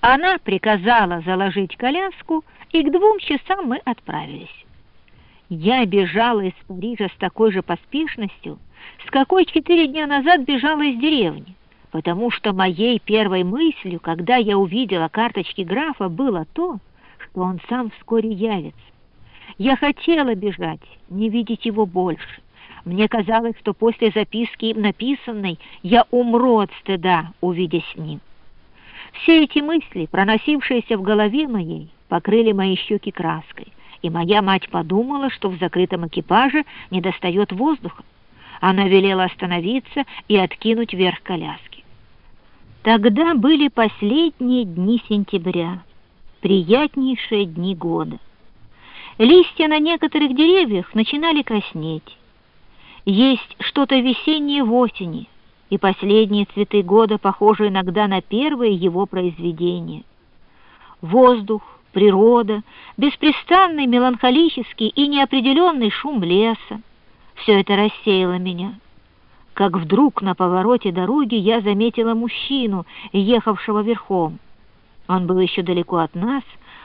Она приказала заложить коляску, и к двум часам мы отправились. Я бежала из Парижа с такой же поспешностью, с какой четыре дня назад бежала из деревни, потому что моей первой мыслью, когда я увидела карточки графа, было то, что он сам вскоре явится. Я хотела бежать, не видеть его больше. Мне казалось, что после записки им написанной я умру от стыда, увидя с ним. Все эти мысли, проносившиеся в голове моей, покрыли мои щеки краской, и моя мать подумала, что в закрытом экипаже недостает воздуха. Она велела остановиться и откинуть вверх коляски. Тогда были последние дни сентября, приятнейшие дни года. Листья на некоторых деревьях начинали краснеть. Есть что-то весеннее в осени, и последние цветы года похожи иногда на первые его произведения. Воздух, природа, беспрестанный меланхолический и неопределенный шум леса — все это рассеяло меня. Как вдруг на повороте дороги я заметила мужчину, ехавшего верхом. Он был еще далеко от нас,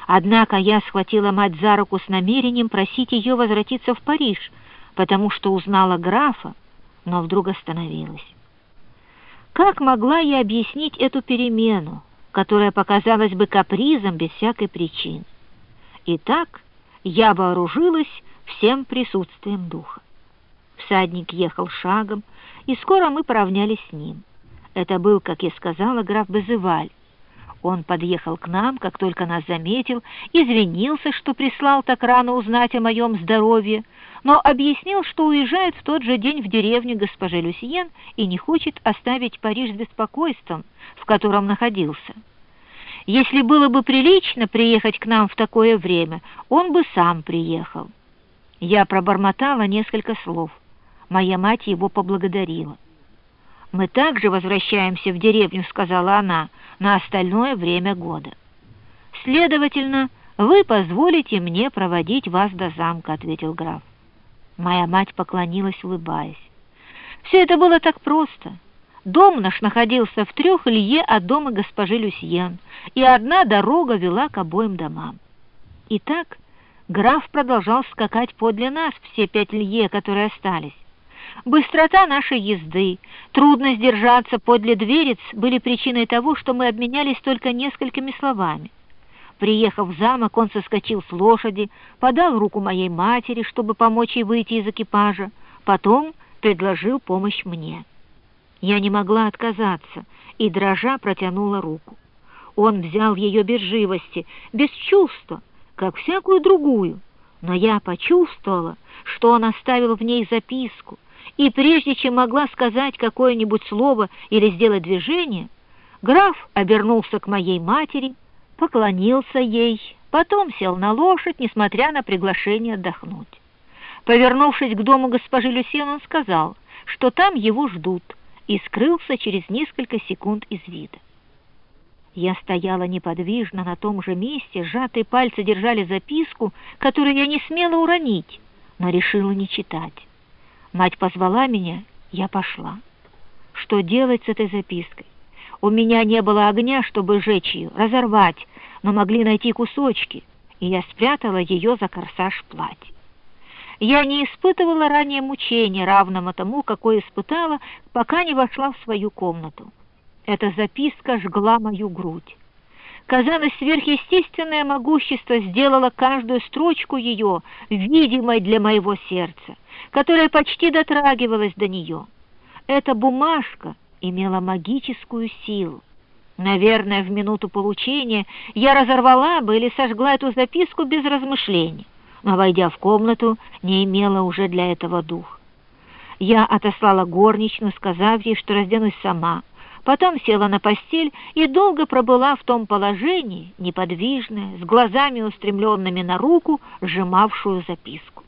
однако я схватила мать за руку с намерением просить ее возвратиться в Париж, потому что узнала графа, но вдруг остановилась. Как могла я объяснить эту перемену, которая показалась бы капризом без всякой причины? Итак, я вооружилась всем присутствием духа. Всадник ехал шагом, и скоро мы поравнялись с ним. Это был, как я сказала, граф Безываль. Он подъехал к нам, как только нас заметил, извинился, что прислал так рано узнать о моем здоровье, но объяснил, что уезжает в тот же день в деревню госпожи Люсьен и не хочет оставить Париж с беспокойством, в котором находился. Если было бы прилично приехать к нам в такое время, он бы сам приехал. Я пробормотала несколько слов. Моя мать его поблагодарила. «Мы также возвращаемся в деревню», — сказала она, — «на остальное время года». «Следовательно, вы позволите мне проводить вас до замка», — ответил граф. Моя мать поклонилась, улыбаясь. Все это было так просто. Дом наш находился в трех лье от дома госпожи Люсьен, и одна дорога вела к обоим домам. Итак, граф продолжал скакать подле нас все пять лье, которые остались. Быстрота нашей езды, трудность держаться подле дверец были причиной того, что мы обменялись только несколькими словами. Приехав в замок, он соскочил с лошади, подал руку моей матери, чтобы помочь ей выйти из экипажа, потом предложил помощь мне. Я не могла отказаться и, дрожа, протянула руку. Он взял ее без живости, без чувства, как всякую другую, но я почувствовала, что он оставил в ней записку, и прежде чем могла сказать какое-нибудь слово или сделать движение, граф обернулся к моей матери поклонился ей, потом сел на лошадь, несмотря на приглашение отдохнуть. Повернувшись к дому госпожи Люсьен, он сказал, что там его ждут, и скрылся через несколько секунд из вида. Я стояла неподвижно на том же месте, сжатые пальцы держали записку, которую я не смела уронить, но решила не читать. Мать позвала меня, я пошла. Что делать с этой запиской? У меня не было огня, чтобы сжечь ее, разорвать, но могли найти кусочки, и я спрятала ее за корсаж платья. Я не испытывала ранее мучения, равного тому, какое испытала, пока не вошла в свою комнату. Эта записка жгла мою грудь. Казалось, сверхъестественное могущество сделало каждую строчку ее видимой для моего сердца, которое почти дотрагивалось до нее. Эта бумажка имела магическую силу. Наверное, в минуту получения я разорвала бы или сожгла эту записку без размышлений, но, войдя в комнату, не имела уже для этого дух. Я отослала горничную, сказав ей, что разденусь сама, потом села на постель и долго пробыла в том положении, неподвижная, с глазами устремленными на руку, сжимавшую записку.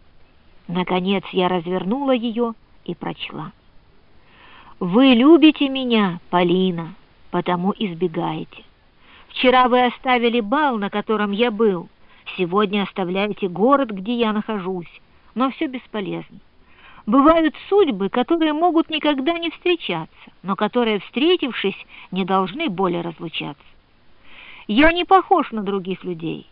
Наконец я развернула ее и прочла. Вы любите меня, Полина, потому избегаете. Вчера вы оставили бал, на котором я был. Сегодня оставляете город, где я нахожусь. Но все бесполезно. Бывают судьбы, которые могут никогда не встречаться, но которые, встретившись, не должны более разлучаться. Я не похож на других людей.